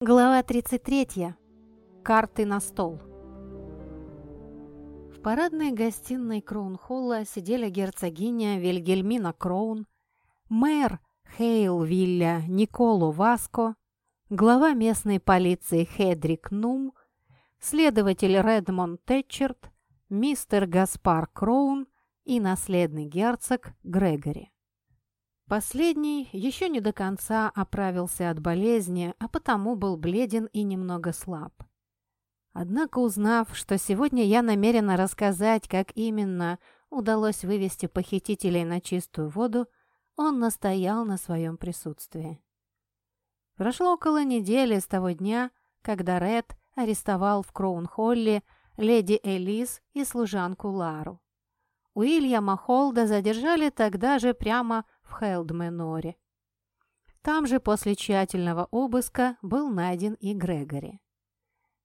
Глава 33. Карты на стол. В парадной гостиной Кроун-Холла сидели герцогиня Вильгельмина Кроун, мэр Хейл Вилля Николо Васко, глава местной полиции Хедрик Нум, следователь Редмонд Тэтчерт, мистер Гаспар Кроун и наследный герцог Грегори. Последний еще не до конца оправился от болезни, а потому был бледен и немного слаб. Однако, узнав, что сегодня я намерена рассказать, как именно удалось вывести похитителей на чистую воду, он настоял на своем присутствии. Прошло около недели с того дня, когда Ред арестовал в Кроун-Холле леди Элис и служанку Лару. Уильяма Холда задержали тогда же прямо в Хелдменоре. Там же после тщательного обыска был найден и Грегори.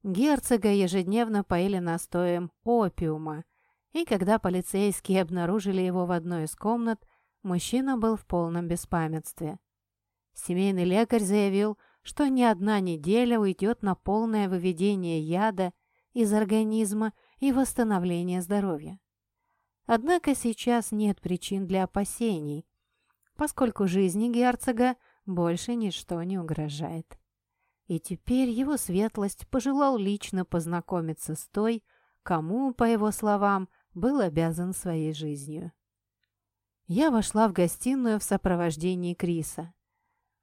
Герцога ежедневно поили настоем опиума, и когда полицейские обнаружили его в одной из комнат, мужчина был в полном беспамятстве. Семейный лекарь заявил, что ни одна неделя уйдет на полное выведение яда из организма и восстановление здоровья. Однако сейчас нет причин для опасений, поскольку жизни герцога больше ничто не угрожает. И теперь его светлость пожелал лично познакомиться с той, кому, по его словам, был обязан своей жизнью. Я вошла в гостиную в сопровождении Криса.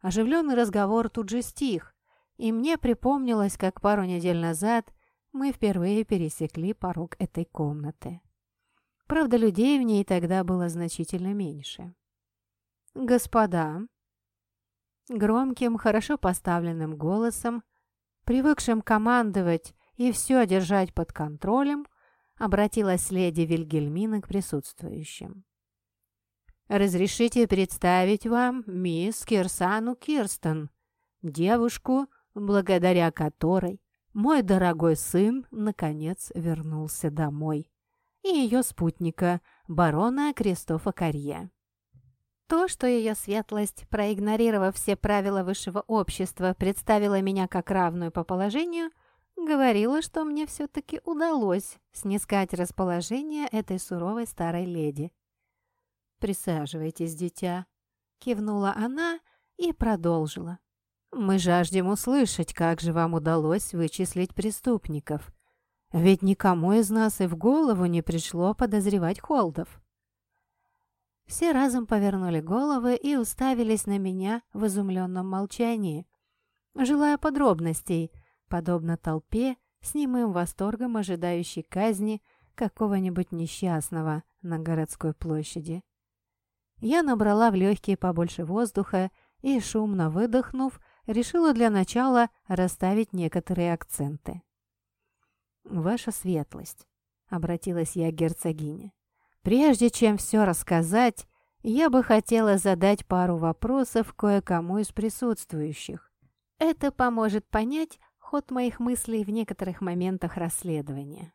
Оживленный разговор тут же стих, и мне припомнилось, как пару недель назад мы впервые пересекли порог этой комнаты. Правда, людей в ней тогда было значительно меньше. «Господа!» Громким, хорошо поставленным голосом, привыкшим командовать и все держать под контролем, обратилась леди Вильгельмина к присутствующим. «Разрешите представить вам мисс Кирсану Кирстен, девушку, благодаря которой мой дорогой сын, наконец, вернулся домой, и ее спутника, барона Кристофа Карье». То, что ее светлость, проигнорировав все правила высшего общества, представила меня как равную по положению, говорила, что мне все-таки удалось снискать расположение этой суровой старой леди. «Присаживайтесь, дитя», — кивнула она и продолжила. «Мы жаждем услышать, как же вам удалось вычислить преступников. Ведь никому из нас и в голову не пришло подозревать Холдов». Все разом повернули головы и уставились на меня в изумленном молчании, желая подробностей, подобно толпе, с немым восторгом ожидающей казни какого-нибудь несчастного на городской площади. Я набрала в легкие побольше воздуха и, шумно выдохнув, решила для начала расставить некоторые акценты. «Ваша светлость», — обратилась я к герцогине, Прежде чем все рассказать, я бы хотела задать пару вопросов кое-кому из присутствующих. Это поможет понять ход моих мыслей в некоторых моментах расследования.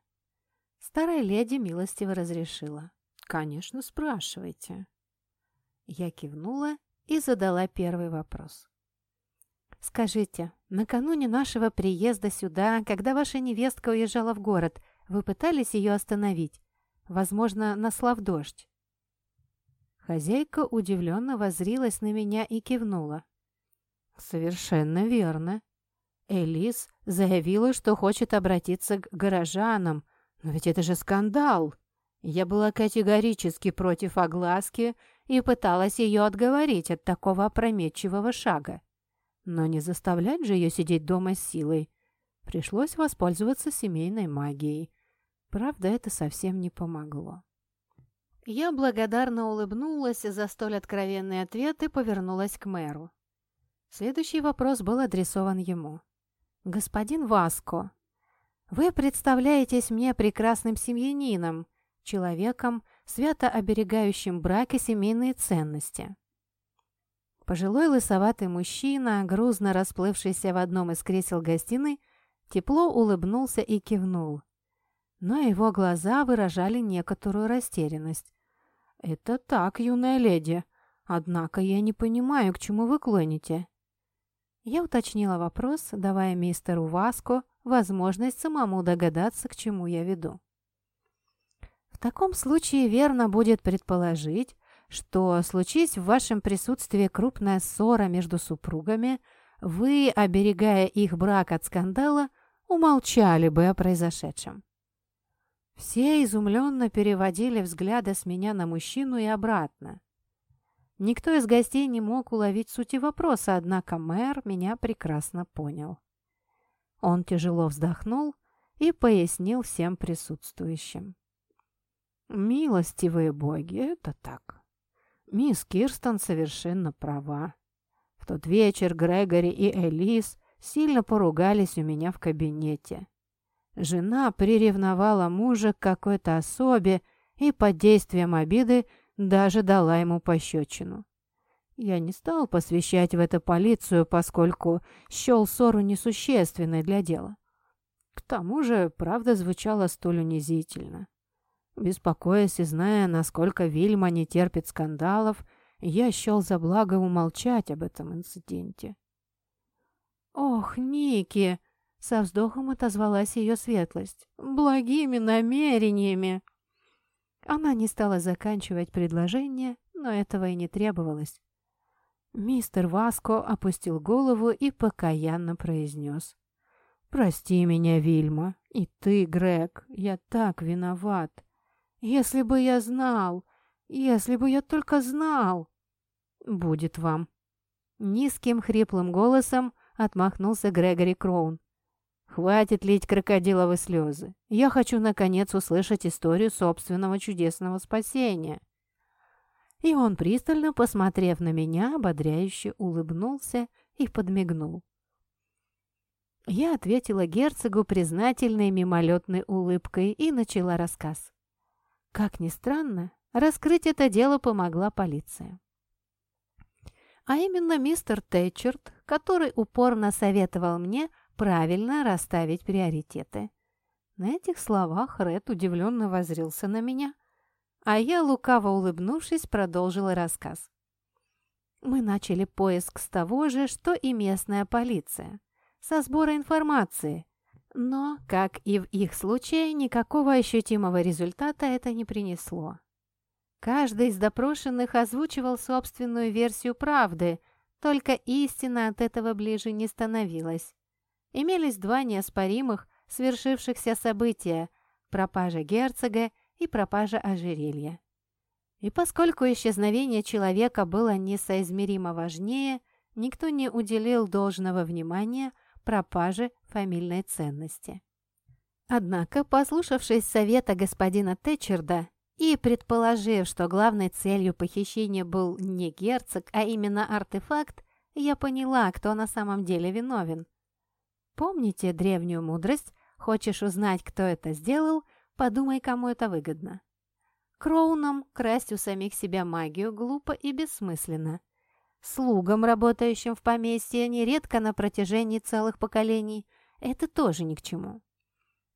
Старая леди милостиво разрешила. «Конечно, спрашивайте». Я кивнула и задала первый вопрос. «Скажите, накануне нашего приезда сюда, когда ваша невестка уезжала в город, вы пытались ее остановить? Возможно, наслав дождь. Хозяйка удивленно возрилась на меня и кивнула. «Совершенно верно. Элис заявила, что хочет обратиться к горожанам, но ведь это же скандал. Я была категорически против огласки и пыталась ее отговорить от такого опрометчивого шага. Но не заставлять же ее сидеть дома с силой. Пришлось воспользоваться семейной магией. Правда, это совсем не помогло. Я благодарно улыбнулась за столь откровенный ответ и повернулась к мэру. Следующий вопрос был адресован ему. «Господин Васко, вы представляетесь мне прекрасным семьянином, человеком, свято оберегающим брак и семейные ценности». Пожилой лысоватый мужчина, грузно расплывшийся в одном из кресел гостиной, тепло улыбнулся и кивнул но его глаза выражали некоторую растерянность. «Это так, юная леди. Однако я не понимаю, к чему вы клоните». Я уточнила вопрос, давая мистеру Васко возможность самому догадаться, к чему я веду. В таком случае верно будет предположить, что, случись в вашем присутствии крупная ссора между супругами, вы, оберегая их брак от скандала, умолчали бы о произошедшем. Все изумленно переводили взгляды с меня на мужчину и обратно. Никто из гостей не мог уловить сути вопроса, однако мэр меня прекрасно понял. Он тяжело вздохнул и пояснил всем присутствующим. «Милостивые боги, это так. Мисс Кирстон совершенно права. В тот вечер Грегори и Элис сильно поругались у меня в кабинете. Жена приревновала мужа к какой-то особе и под действием обиды даже дала ему пощечину. Я не стал посвящать в это полицию, поскольку счел ссору несущественной для дела. К тому же правда звучала столь унизительно. Беспокоясь и зная, насколько Вильма не терпит скандалов, я счел за благо умолчать об этом инциденте. «Ох, Ники!» — со вздохом отозвалась ее светлость. «Благими намерениями!» Она не стала заканчивать предложение, но этого и не требовалось. Мистер Васко опустил голову и покаянно произнес. «Прости меня, Вильма, и ты, Грег, я так виноват. Если бы я знал, если бы я только знал!» «Будет вам!» Низким хриплым голосом отмахнулся Грегори Кроун. «Хватит лить крокодиловые слезы. Я хочу, наконец, услышать историю собственного чудесного спасения». И он, пристально посмотрев на меня, ободряюще улыбнулся и подмигнул. Я ответила герцогу признательной мимолетной улыбкой и начала рассказ. Как ни странно, раскрыть это дело помогла полиция а именно мистер Тэтчерт, который упорно советовал мне правильно расставить приоритеты. На этих словах Ред удивленно возрился на меня, а я, лукаво улыбнувшись, продолжила рассказ. Мы начали поиск с того же, что и местная полиция, со сбора информации, но, как и в их случае, никакого ощутимого результата это не принесло. Каждый из допрошенных озвучивал собственную версию правды, только истина от этого ближе не становилась. Имелись два неоспоримых, свершившихся события – пропажа герцога и пропажа ожерелья. И поскольку исчезновение человека было несоизмеримо важнее, никто не уделил должного внимания пропаже фамильной ценности. Однако, послушавшись совета господина Тэтчерда, и, предположив, что главной целью похищения был не герцог, а именно артефакт, я поняла, кто на самом деле виновен. Помните древнюю мудрость «Хочешь узнать, кто это сделал? Подумай, кому это выгодно». Кроунам красть у самих себя магию глупо и бессмысленно. Слугам, работающим в поместье, нередко на протяжении целых поколений, это тоже ни к чему.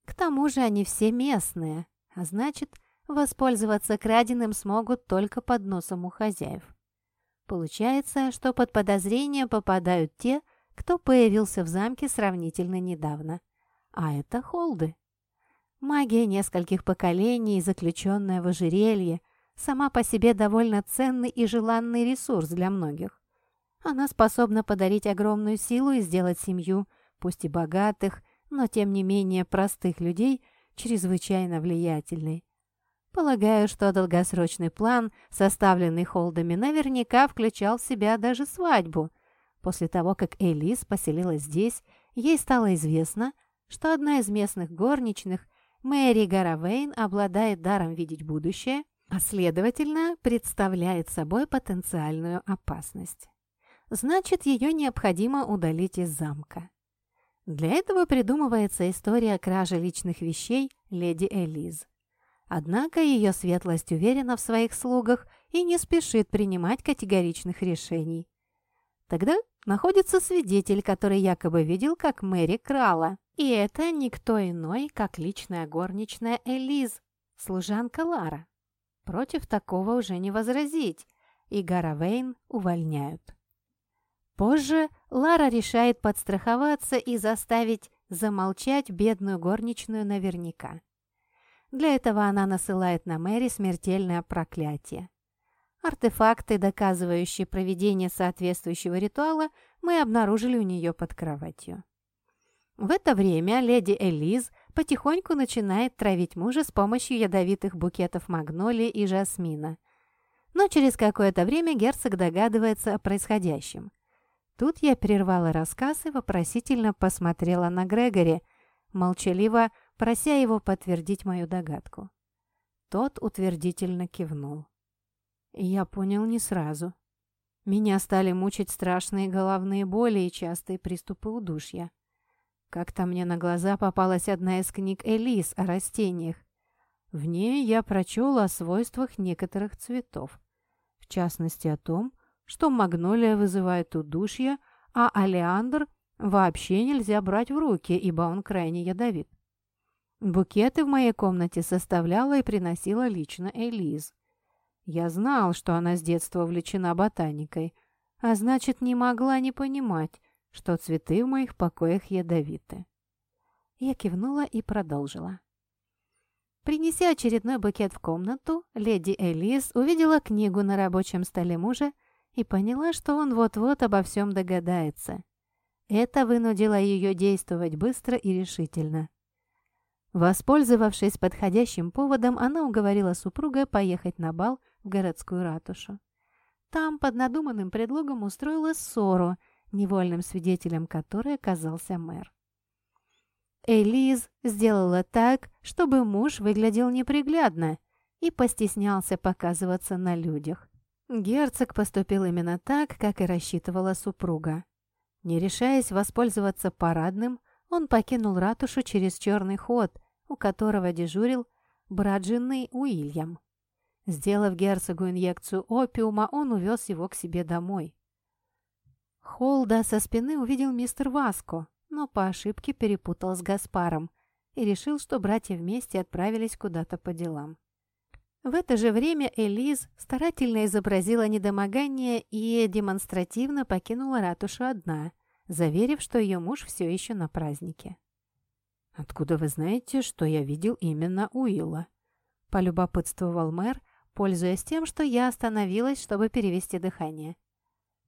К тому же они все местные, а значит, Воспользоваться краденым смогут только под носом у хозяев. Получается, что под подозрение попадают те, кто появился в замке сравнительно недавно. А это холды. Магия нескольких поколений, заключенная в ожерелье, сама по себе довольно ценный и желанный ресурс для многих. Она способна подарить огромную силу и сделать семью, пусть и богатых, но тем не менее простых людей, чрезвычайно влиятельной. Полагаю, что долгосрочный план, составленный Холдами, наверняка включал в себя даже свадьбу. После того, как Элис поселилась здесь, ей стало известно, что одна из местных горничных, Мэри Гаравейн, обладает даром видеть будущее, а следовательно, представляет собой потенциальную опасность. Значит, ее необходимо удалить из замка. Для этого придумывается история кражи личных вещей леди Элиз. Однако ее светлость уверена в своих слугах и не спешит принимать категоричных решений. Тогда находится свидетель, который якобы видел, как Мэри крала. И это никто иной, как личная горничная Элиз, служанка Лара. Против такого уже не возразить, и Гара Вейн увольняют. Позже Лара решает подстраховаться и заставить замолчать бедную горничную наверняка. Для этого она насылает на Мэри смертельное проклятие. Артефакты, доказывающие проведение соответствующего ритуала, мы обнаружили у нее под кроватью. В это время леди Элиз потихоньку начинает травить мужа с помощью ядовитых букетов магнолии и жасмина. Но через какое-то время герцог догадывается о происходящем. Тут я прервала рассказ и вопросительно посмотрела на Грегори, молчаливо прося его подтвердить мою догадку. Тот утвердительно кивнул. Я понял не сразу. Меня стали мучить страшные головные боли и частые приступы удушья. Как-то мне на глаза попалась одна из книг Элис о растениях. В ней я прочел о свойствах некоторых цветов. В частности о том, что магнолия вызывает удушье, а олеандр вообще нельзя брать в руки, ибо он крайне ядовит. Букеты в моей комнате составляла и приносила лично Элиз. Я знал, что она с детства увлечена ботаникой, а значит, не могла не понимать, что цветы в моих покоях ядовиты. Я кивнула и продолжила. Принеся очередной букет в комнату, леди Элис увидела книгу на рабочем столе мужа и поняла, что он вот-вот обо всем догадается. Это вынудило ее действовать быстро и решительно. Воспользовавшись подходящим поводом, она уговорила супруга поехать на бал в городскую ратушу. Там под надуманным предлогом устроила ссору, невольным свидетелем которой оказался мэр. Элиз сделала так, чтобы муж выглядел неприглядно и постеснялся показываться на людях. Герцог поступил именно так, как и рассчитывала супруга. Не решаясь воспользоваться парадным, он покинул ратушу через черный ход, у которого дежурил брат жены Уильям. Сделав герцогу инъекцию опиума, он увез его к себе домой. Холда со спины увидел мистер Васко, но по ошибке перепутал с Гаспаром и решил, что братья вместе отправились куда-то по делам. В это же время Элиз старательно изобразила недомогание и демонстративно покинула ратушу одна, заверив, что ее муж все еще на празднике. «Откуда вы знаете, что я видел именно Уилла?» – полюбопытствовал мэр, пользуясь тем, что я остановилась, чтобы перевести дыхание.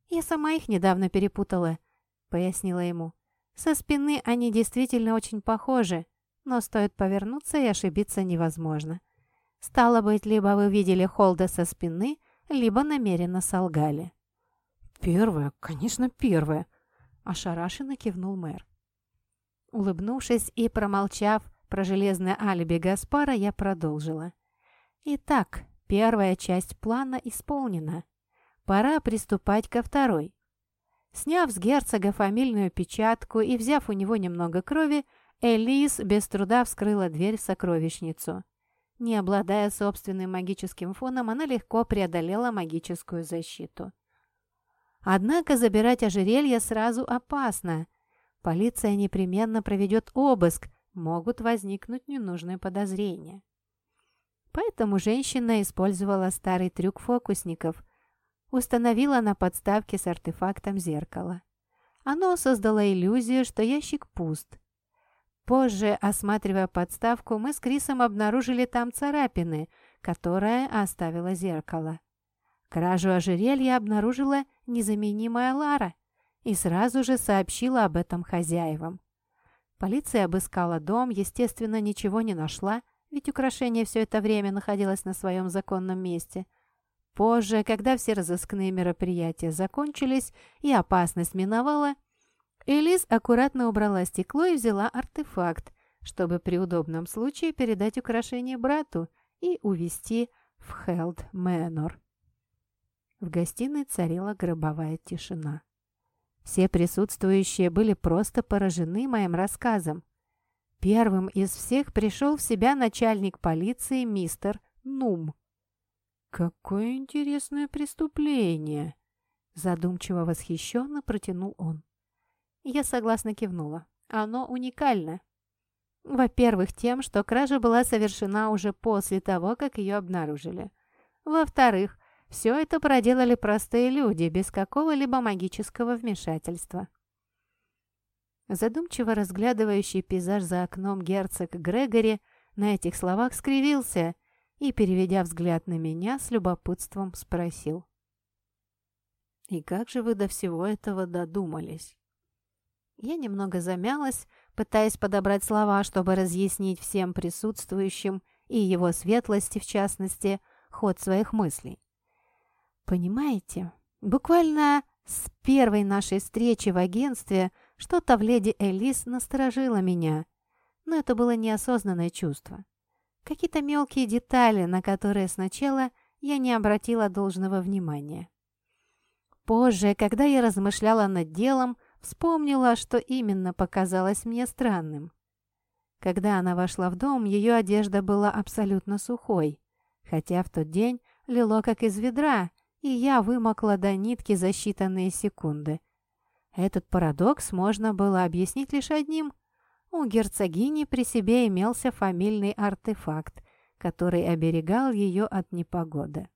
«Я сама их недавно перепутала», – пояснила ему. «Со спины они действительно очень похожи, но стоит повернуться и ошибиться невозможно. Стало быть, либо вы видели Холда со спины, либо намеренно солгали». «Первое, конечно, первое», Ошарашенно кивнул мэр. Улыбнувшись и промолчав про железное алиби Гаспара, я продолжила. Итак, первая часть плана исполнена. Пора приступать ко второй. Сняв с герцога фамильную печатку и взяв у него немного крови, Элис без труда вскрыла дверь в сокровищницу. Не обладая собственным магическим фоном, она легко преодолела магическую защиту. Однако забирать ожерелье сразу опасно. Полиция непременно проведет обыск, могут возникнуть ненужные подозрения. Поэтому женщина использовала старый трюк фокусников. Установила на подставке с артефактом зеркало. Оно создало иллюзию, что ящик пуст. Позже, осматривая подставку, мы с Крисом обнаружили там царапины, которые оставило зеркало. Кражу ожерелья обнаружила незаменимая Лара и сразу же сообщила об этом хозяевам. Полиция обыскала дом, естественно, ничего не нашла, ведь украшение все это время находилось на своем законном месте. Позже, когда все разыскные мероприятия закончились и опасность миновала, Элис аккуратно убрала стекло и взяла артефакт, чтобы при удобном случае передать украшение брату и увезти в Хелд Мэнор. В гостиной царила гробовая тишина. Все присутствующие были просто поражены моим рассказом. Первым из всех пришел в себя начальник полиции мистер Нум. «Какое интересное преступление!» Задумчиво восхищенно протянул он. Я согласно кивнула. Оно уникально. Во-первых, тем, что кража была совершена уже после того, как ее обнаружили. Во-вторых, Все это проделали простые люди, без какого-либо магического вмешательства. Задумчиво разглядывающий пейзаж за окном герцог Грегори на этих словах скривился и, переведя взгляд на меня, с любопытством спросил. «И как же вы до всего этого додумались?» Я немного замялась, пытаясь подобрать слова, чтобы разъяснить всем присутствующим и его светлости, в частности, ход своих мыслей. Понимаете, буквально с первой нашей встречи в агентстве что-то в леди Элис насторожило меня, но это было неосознанное чувство. Какие-то мелкие детали, на которые сначала я не обратила должного внимания. Позже, когда я размышляла над делом, вспомнила, что именно показалось мне странным. Когда она вошла в дом, ее одежда была абсолютно сухой, хотя в тот день лило как из ведра, и я вымокла до нитки за считанные секунды. Этот парадокс можно было объяснить лишь одним. У герцогини при себе имелся фамильный артефакт, который оберегал ее от непогоды.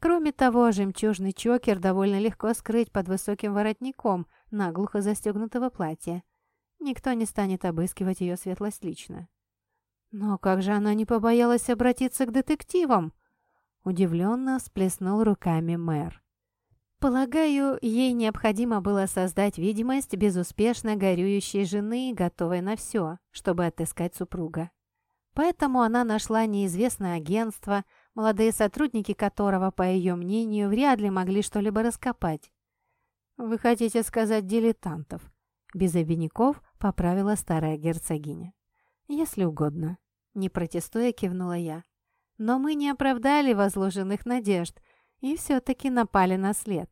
Кроме того, жемчужный чокер довольно легко скрыть под высоким воротником наглухо застегнутого платья. Никто не станет обыскивать ее светлость лично. Но как же она не побоялась обратиться к детективам? Удивленно всплеснул руками мэр. Полагаю, ей необходимо было создать видимость безуспешно горюющей жены, готовой на все, чтобы отыскать супруга. Поэтому она нашла неизвестное агентство, молодые сотрудники которого, по ее мнению, вряд ли могли что-либо раскопать. «Вы хотите сказать дилетантов?» Без обиняков поправила старая герцогиня. «Если угодно», — не протестуя, кивнула я. Но мы не оправдали возложенных надежд и все-таки напали на след.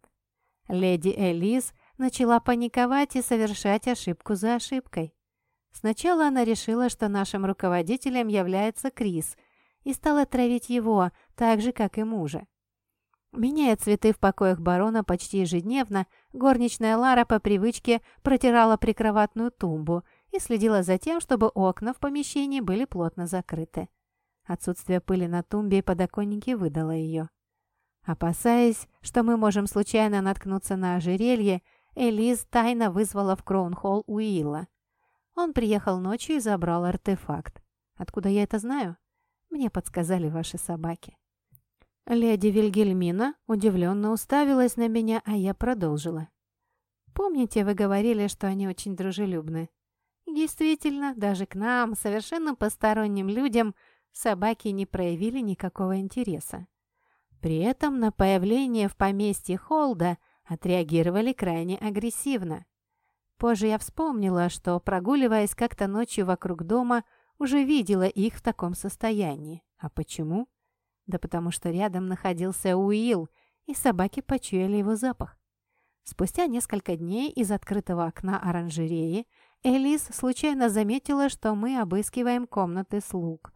Леди Элис начала паниковать и совершать ошибку за ошибкой. Сначала она решила, что нашим руководителем является Крис, и стала травить его, так же, как и мужа. Меняя цветы в покоях барона почти ежедневно, горничная Лара по привычке протирала прикроватную тумбу и следила за тем, чтобы окна в помещении были плотно закрыты. Отсутствие пыли на тумбе и подоконнике выдало ее. Опасаясь, что мы можем случайно наткнуться на ожерелье, Элиз тайно вызвала в Кроунхолл Уилла. Он приехал ночью и забрал артефакт. Откуда я это знаю? Мне подсказали ваши собаки. Леди Вильгельмина удивленно уставилась на меня, а я продолжила. «Помните, вы говорили, что они очень дружелюбны?» «Действительно, даже к нам, совершенно посторонним людям, собаки не проявили никакого интереса. При этом на появление в поместье Холда отреагировали крайне агрессивно. Позже я вспомнила, что, прогуливаясь как-то ночью вокруг дома, уже видела их в таком состоянии. А почему? Да потому что рядом находился Уилл, и собаки почуяли его запах. Спустя несколько дней из открытого окна оранжереи Элис случайно заметила, что мы обыскиваем комнаты слуг.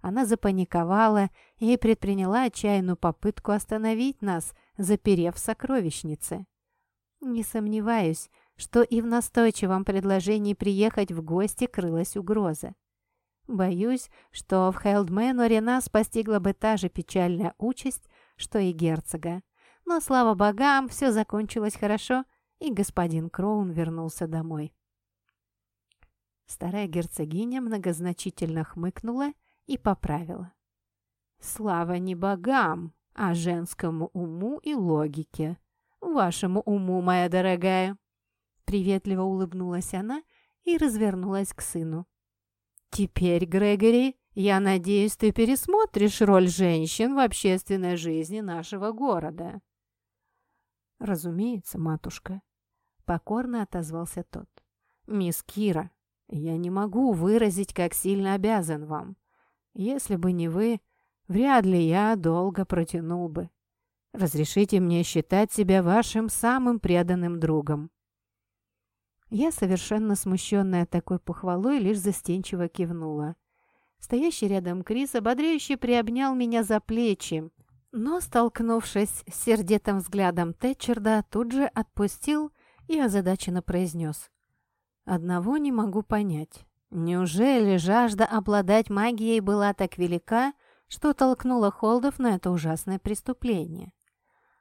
Она запаниковала и предприняла отчаянную попытку остановить нас, заперев в. Не сомневаюсь, что и в настойчивом предложении приехать в гости крылась угроза. Боюсь, что в Хелдменоре нас постигла бы та же печальная участь, что и герцога. Но, слава богам, все закончилось хорошо, и господин Кроун вернулся домой. Старая герцогиня многозначительно хмыкнула и поправила. «Слава не богам, а женскому уму и логике. Вашему уму, моя дорогая!» Приветливо улыбнулась она и развернулась к сыну. «Теперь, Грегори, я надеюсь, ты пересмотришь роль женщин в общественной жизни нашего города». «Разумеется, матушка», — покорно отозвался тот. «Мисс Кира, я не могу выразить, как сильно обязан вам. Если бы не вы, вряд ли я долго протянул бы. Разрешите мне считать себя вашим самым преданным другом». Я, совершенно смущенная такой похвалой, лишь застенчиво кивнула. Стоящий рядом Крис ободряюще приобнял меня за плечи, но, столкнувшись с сердитым взглядом Тэтчерда, тут же отпустил и озадаченно произнес. «Одного не могу понять. Неужели жажда обладать магией была так велика, что толкнуло Холдов на это ужасное преступление.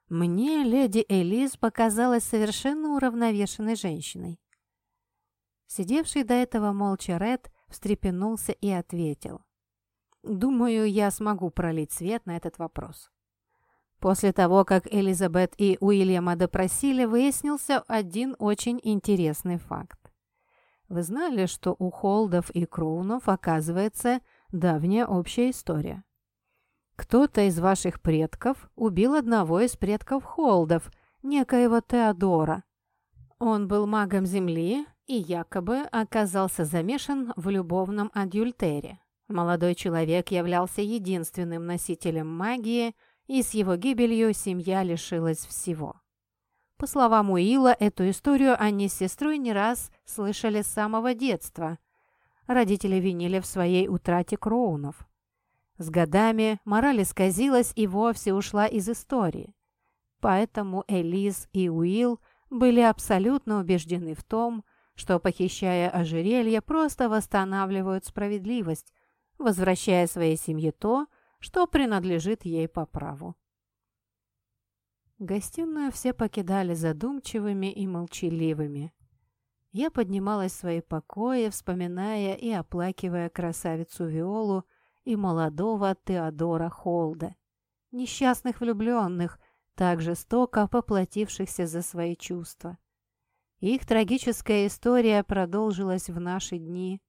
Мне леди Элиз показалась совершенно уравновешенной женщиной. Сидевший до этого молча Ред встрепенулся и ответил. «Думаю, я смогу пролить свет на этот вопрос». После того, как Элизабет и Уильяма допросили, выяснился один очень интересный факт. Вы знали, что у Холдов и Кроунов, оказывается, давняя общая история? Кто-то из ваших предков убил одного из предков Холдов, некоего Теодора. Он был магом Земли и якобы оказался замешан в любовном адюльтере. Молодой человек являлся единственным носителем магии, и с его гибелью семья лишилась всего. По словам Уилла, эту историю они с сестрой не раз слышали с самого детства. Родители винили в своей утрате Кроунов. С годами мораль исказилась и вовсе ушла из истории. Поэтому Элис и Уилл были абсолютно убеждены в том, что, похищая ожерелье, просто восстанавливают справедливость, возвращая своей семье то, что принадлежит ей по праву. Гостиную все покидали задумчивыми и молчаливыми. Я поднималась в свои покои, вспоминая и оплакивая красавицу Виолу и молодого Теодора Холда, несчастных влюбленных, так жестоко поплатившихся за свои чувства. Их трагическая история продолжилась в наши дни.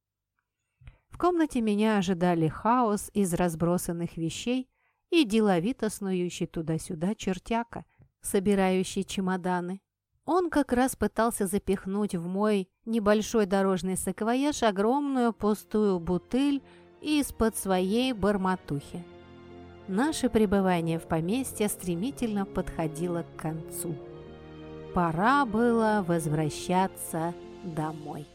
В комнате меня ожидали хаос из разбросанных вещей и деловито снующий туда-сюда чертяка, собирающий чемоданы. Он как раз пытался запихнуть в мой небольшой дорожный саквояж огромную пустую бутыль из-под своей барматухи. Наше пребывание в поместье стремительно подходило к концу. Пора было возвращаться домой.